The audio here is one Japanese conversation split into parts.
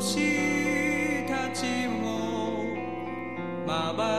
星たちをまば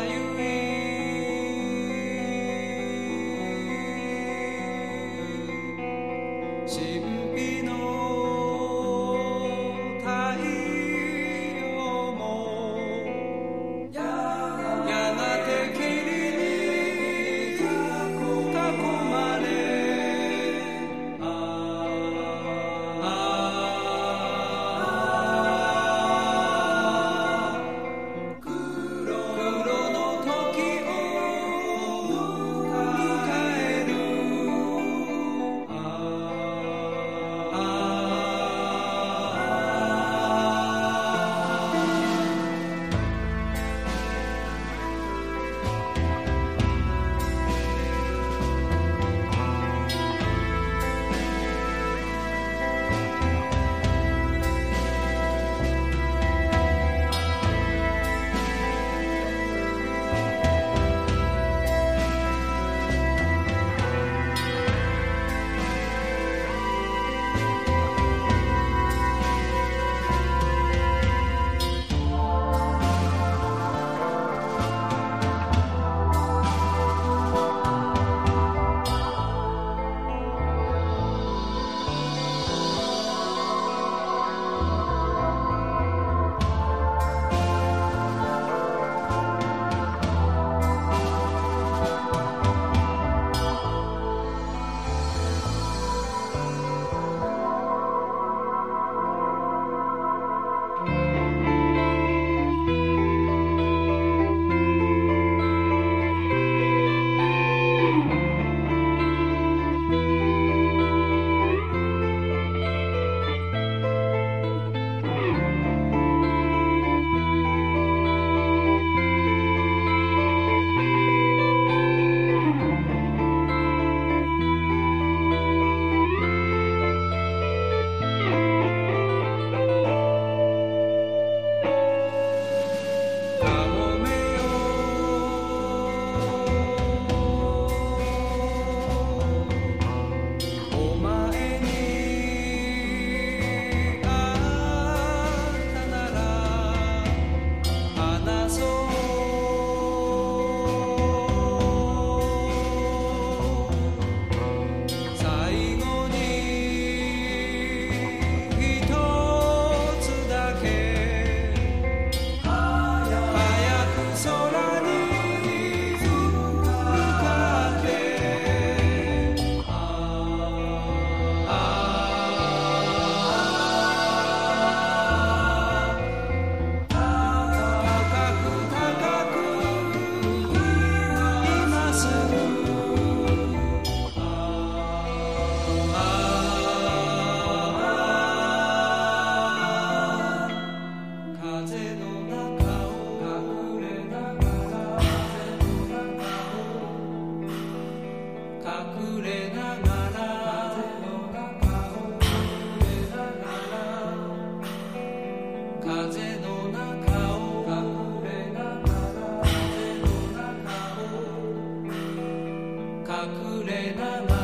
Nena.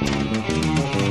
Música